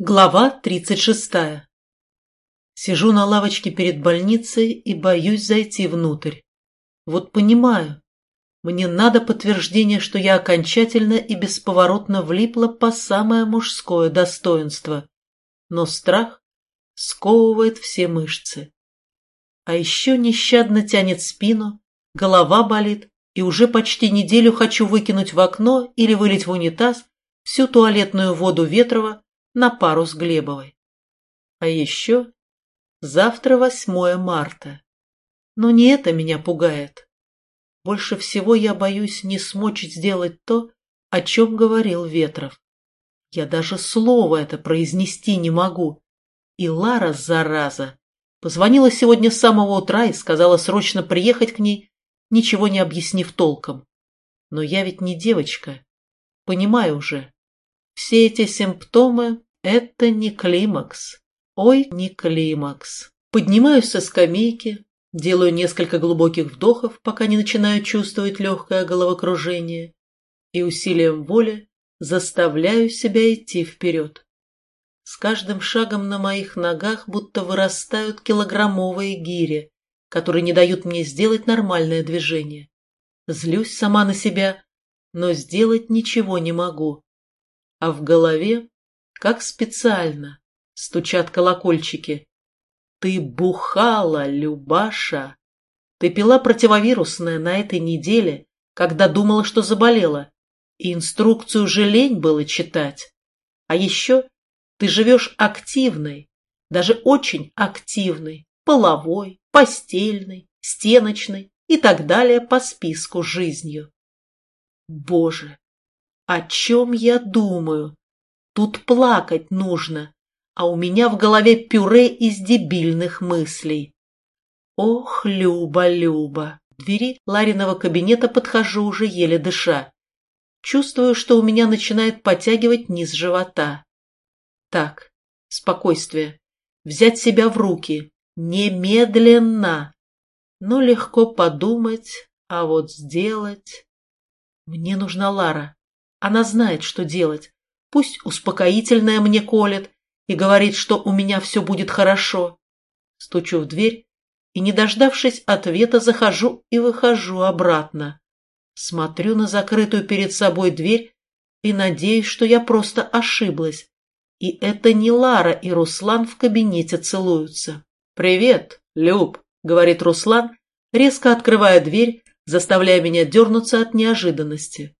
Глава тридцать шестая. Сижу на лавочке перед больницей и боюсь зайти внутрь. Вот понимаю, мне надо подтверждение, что я окончательно и бесповоротно влипла по самое мужское достоинство. Но страх сковывает все мышцы. А еще нещадно тянет спину, голова болит, и уже почти неделю хочу выкинуть в окно или вылить в унитаз всю туалетную воду Ветрова, на пару с Глебовой. А еще завтра 8 марта. Но не это меня пугает. Больше всего я боюсь не смочь сделать то, о чем говорил Ветров. Я даже слово это произнести не могу. И Лара, зараза, позвонила сегодня с самого утра и сказала срочно приехать к ней, ничего не объяснив толком. Но я ведь не девочка. Понимаю уже. Все эти симптомы это не климакс. Ой, не климакс. Поднимаюсь со скамейки, делаю несколько глубоких вдохов, пока не начинаю чувствовать легкое головокружение, и усилием воли заставляю себя идти вперед. С каждым шагом на моих ногах будто вырастают килограммовые гири, которые не дают мне сделать нормальное движение. Злюсь сама на себя, но сделать ничего не могу. А в голове как специально, стучат колокольчики. Ты бухала, Любаша. Ты пила противовирусное на этой неделе, когда думала, что заболела, и инструкцию же лень было читать. А еще ты живешь активной, даже очень активной, половой, постельной, стеночной и так далее по списку жизнью. Боже, о чем я думаю, Тут плакать нужно, а у меня в голове пюре из дебильных мыслей. Ох, Люба, Люба! К двери Лариного кабинета подхожу уже еле дыша. Чувствую, что у меня начинает потягивать низ живота. Так, спокойствие. Взять себя в руки. Немедленно. Ну, легко подумать, а вот сделать... Мне нужна Лара. Она знает, что делать пусть успокоительное мне колет и говорит, что у меня все будет хорошо. Стучу в дверь и, не дождавшись ответа, захожу и выхожу обратно. Смотрю на закрытую перед собой дверь и надеюсь, что я просто ошиблась. И это не Лара и Руслан в кабинете целуются. «Привет, Люб», — говорит Руслан, резко открывая дверь, заставляя меня дернуться от неожиданности.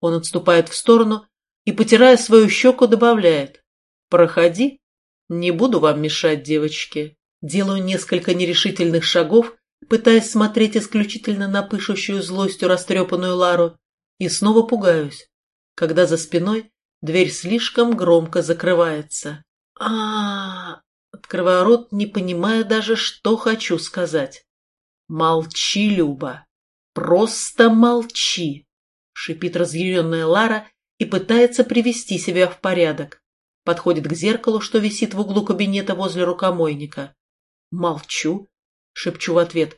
Он отступает в сторону и, потирая свою щеку, добавляет «Проходи, не буду вам мешать, девочки». Делаю несколько нерешительных шагов, пытаясь смотреть исключительно на пышущую злостью растрепанную Лару, и снова пугаюсь, когда за спиной дверь слишком громко закрывается. а, Открываю рот, не понимая даже, что хочу сказать. «Молчи, Люба! Просто молчи!» — шипит разъяренная Лара и пытается привести себя в порядок. Подходит к зеркалу, что висит в углу кабинета возле рукомойника. «Молчу», — шепчу в ответ.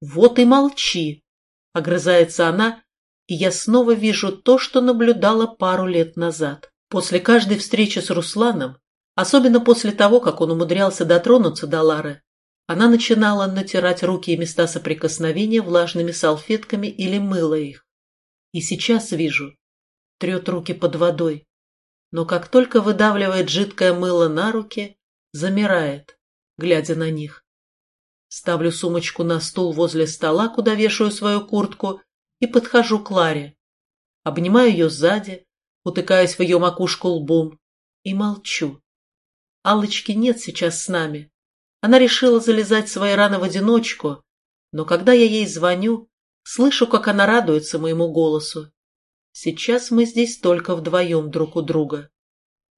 «Вот и молчи», — огрызается она, и я снова вижу то, что наблюдала пару лет назад. После каждой встречи с Русланом, особенно после того, как он умудрялся дотронуться до Лары, она начинала натирать руки и места соприкосновения влажными салфетками или мыла их. И сейчас вижу, трет руки под водой, но как только выдавливает жидкое мыло на руки, замирает, глядя на них. Ставлю сумочку на стул возле стола, куда вешаю свою куртку, и подхожу к Ларе. Обнимаю ее сзади, утыкаясь в ее макушку лбом, и молчу. Аллочки нет сейчас с нами. Она решила залезать свои раны в одиночку, но когда я ей звоню, слышу, как она радуется моему голосу Сейчас мы здесь только вдвоем друг у друга.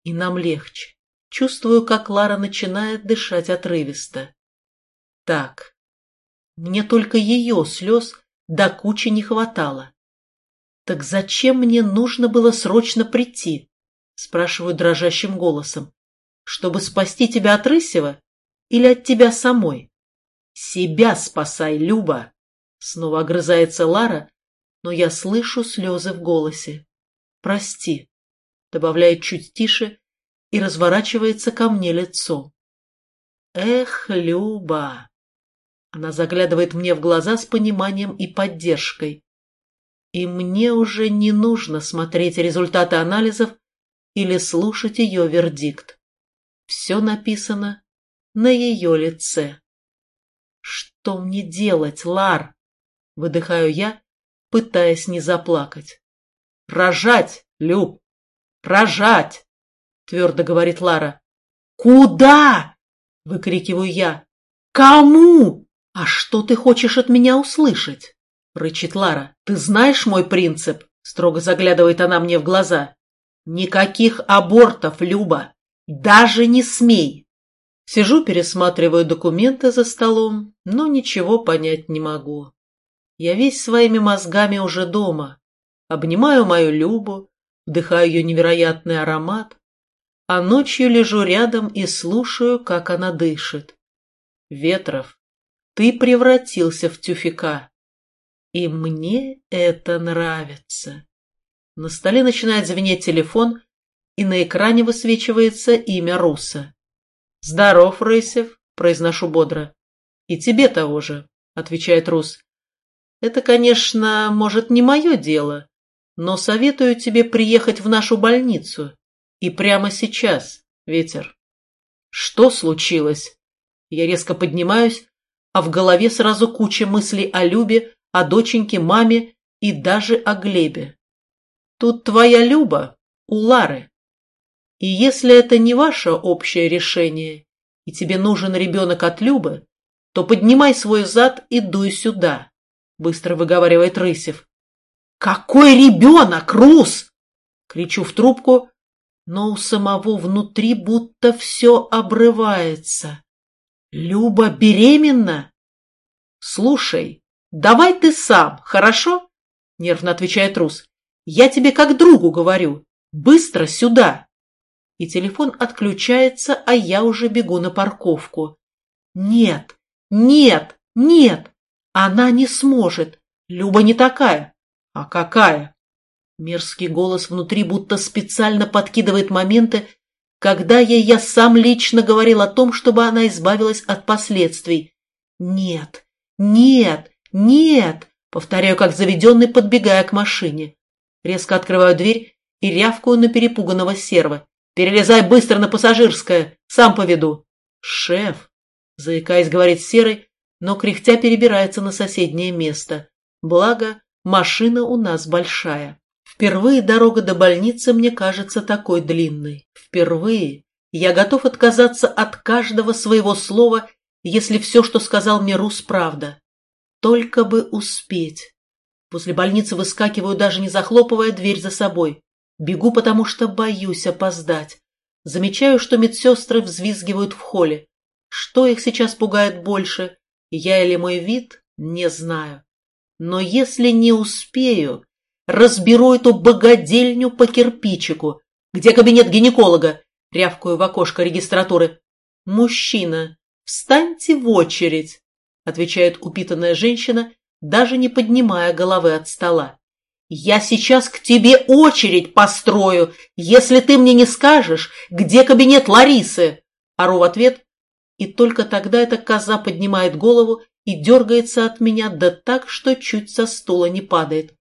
И нам легче. Чувствую, как Лара начинает дышать отрывисто. Так, мне только ее слез до кучи не хватало. Так зачем мне нужно было срочно прийти? Спрашиваю дрожащим голосом. Чтобы спасти тебя от Рысева или от тебя самой? Себя спасай, Люба! Снова огрызается Лара, но я слышу слезы в голосе. «Прости», — добавляет чуть тише и разворачивается ко мне лицом. Эх, Люба! Она заглядывает мне в глаза с пониманием и поддержкой. И мне уже не нужно смотреть результаты анализов или слушать ее вердикт. Все написано на ее лице. Что мне делать, Лар? Выдыхаю я, пытаясь не заплакать. Рожать, Люб! Рожать! Твердо говорит Лара. Куда? Выкрикиваю я. Кому? А что ты хочешь от меня услышать? Рычит Лара. Ты знаешь мой принцип? Строго заглядывает она мне в глаза. Никаких абортов, Люба. Даже не смей. Сижу, пересматриваю документы за столом, но ничего понять не могу. Я весь своими мозгами уже дома. Обнимаю мою Любу, вдыхаю ее невероятный аромат, а ночью лежу рядом и слушаю, как она дышит. Ветров, ты превратился в тюфика. И мне это нравится. На столе начинает звенеть телефон, и на экране высвечивается имя Руса. «Здоров, Рысев», — произношу бодро. «И тебе того же», — отвечает Рус. «Это, конечно, может, не мое дело, но советую тебе приехать в нашу больницу. И прямо сейчас, Ветер». «Что случилось?» Я резко поднимаюсь, а в голове сразу куча мыслей о Любе, о доченьке, маме и даже о Глебе. Тут твоя Люба у Лары. И если это не ваше общее решение, и тебе нужен ребенок от Любы, то поднимай свой зад и дуй сюда, — быстро выговаривает Рысев. «Какой ребенок, Рус?» — кричу в трубку, но у самого внутри будто все обрывается. «Люба беременна?» «Слушай, давай ты сам, хорошо?» — нервно отвечает Рус. Я тебе как другу говорю. Быстро сюда!» И телефон отключается, а я уже бегу на парковку. «Нет! Нет! Нет! Она не сможет! Люба не такая!» «А какая?» Мерзкий голос внутри будто специально подкидывает моменты, когда ей я сам лично говорил о том, чтобы она избавилась от последствий. «Нет! Нет! Нет!» Повторяю, как заведенный, подбегая к машине. Резко открываю дверь и рявкую на перепуганного серва. «Перелезай быстро на пассажирское! Сам поведу!» «Шеф!» — заикаясь, говорит Серый, но кряхтя перебирается на соседнее место. Благо, машина у нас большая. Впервые дорога до больницы мне кажется такой длинной. Впервые я готов отказаться от каждого своего слова, если все, что сказал мне Рус, правда. Только бы успеть. Возле больницы выскакиваю, даже не захлопывая дверь за собой. Бегу, потому что боюсь опоздать. Замечаю, что медсестры взвизгивают в холле. Что их сейчас пугает больше, я или мой вид, не знаю. Но если не успею, разберу эту богадельню по кирпичику. Где кабинет гинеколога? Рявкаю в окошко регистратуры. Мужчина, встаньте в очередь, отвечает упитанная женщина даже не поднимая головы от стола. «Я сейчас к тебе очередь построю, если ты мне не скажешь, где кабинет Ларисы!» Ору в ответ, и только тогда эта коза поднимает голову и дергается от меня, да так, что чуть со стула не падает.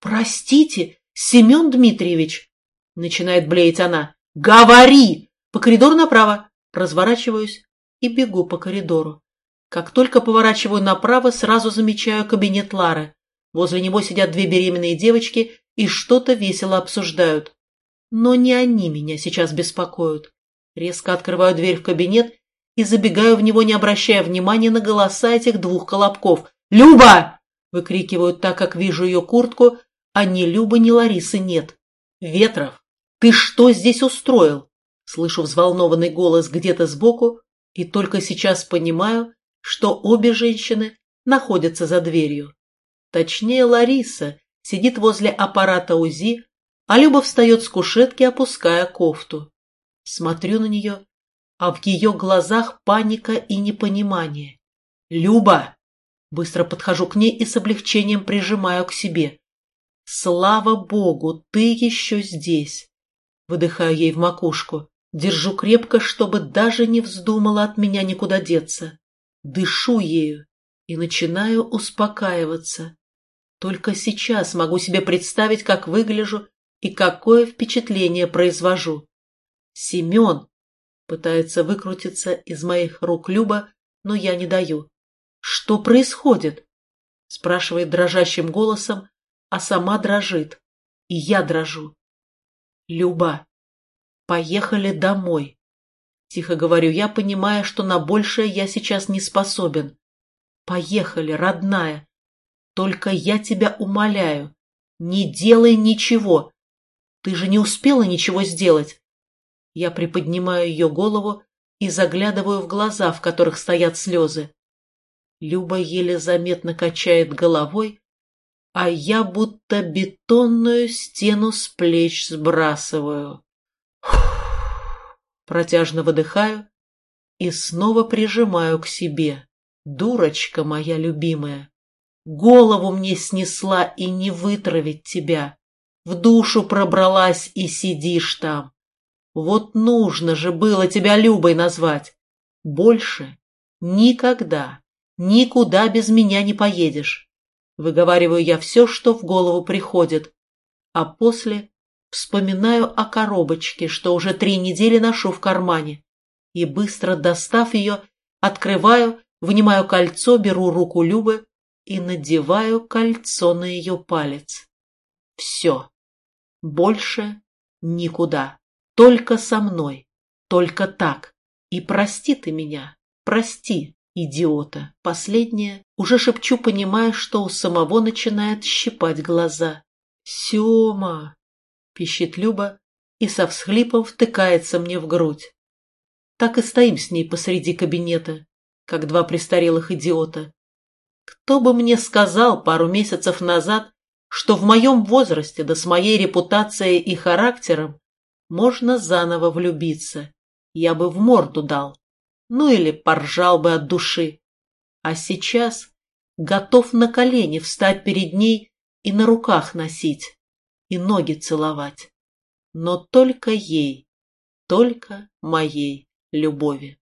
«Простите, Семен Дмитриевич!» — начинает блеять она. «Говори! По коридору направо!» Разворачиваюсь и бегу по коридору. Как только поворачиваю направо, сразу замечаю кабинет Лары. Возле него сидят две беременные девочки и что-то весело обсуждают. Но не они меня сейчас беспокоят. Резко открываю дверь в кабинет и забегаю в него, не обращая внимания на голоса этих двух колобков. «Люба!» — выкрикивают так, как вижу ее куртку, а ни Любы, ни Ларисы нет. «Ветров, ты что здесь устроил?» Слышу взволнованный голос где-то сбоку и только сейчас понимаю, что обе женщины находятся за дверью. Точнее, Лариса сидит возле аппарата УЗИ, а Люба встает с кушетки, опуская кофту. Смотрю на нее, а в ее глазах паника и непонимание. «Люба!» Быстро подхожу к ней и с облегчением прижимаю к себе. «Слава Богу, ты еще здесь!» Выдыхаю ей в макушку. Держу крепко, чтобы даже не вздумала от меня никуда деться. Дышу ею и начинаю успокаиваться. Только сейчас могу себе представить, как выгляжу и какое впечатление произвожу. Семен пытается выкрутиться из моих рук Люба, но я не даю. Что происходит? спрашивает дрожащим голосом, а сама дрожит. И я дрожу. Люба, поехали домой. Тихо говорю я, понимая, что на большее я сейчас не способен. Поехали, родная. Только я тебя умоляю, не делай ничего. Ты же не успела ничего сделать. Я приподнимаю ее голову и заглядываю в глаза, в которых стоят слезы. Люба еле заметно качает головой, а я будто бетонную стену с плеч сбрасываю. Протяжно выдыхаю и снова прижимаю к себе. Дурочка моя любимая, голову мне снесла и не вытравить тебя. В душу пробралась и сидишь там. Вот нужно же было тебя Любой назвать. Больше никогда, никуда без меня не поедешь. Выговариваю я все, что в голову приходит, а после вспоминаю о коробочке, что уже три недели ношу в кармане, и, быстро достав ее, открываю, вынимаю кольцо, беру руку Любы и надеваю кольцо на ее палец. Все. Больше никуда. Только со мной. Только так. И прости ты меня. Прости идиота. Последнее уже шепчу, понимая, что у самого начинает щипать глаза. «Сема!» — пищит Люба и со всхлипом втыкается мне в грудь. Так и стоим с ней посреди кабинета, как два престарелых идиота. Кто бы мне сказал пару месяцев назад, что в моем возрасте, да с моей репутацией и характером, можно заново влюбиться. Я бы в морду дал ну или поржал бы от души. А сейчас готов на колени встать перед ней и на руках носить, и ноги целовать. Но только ей, только моей любови.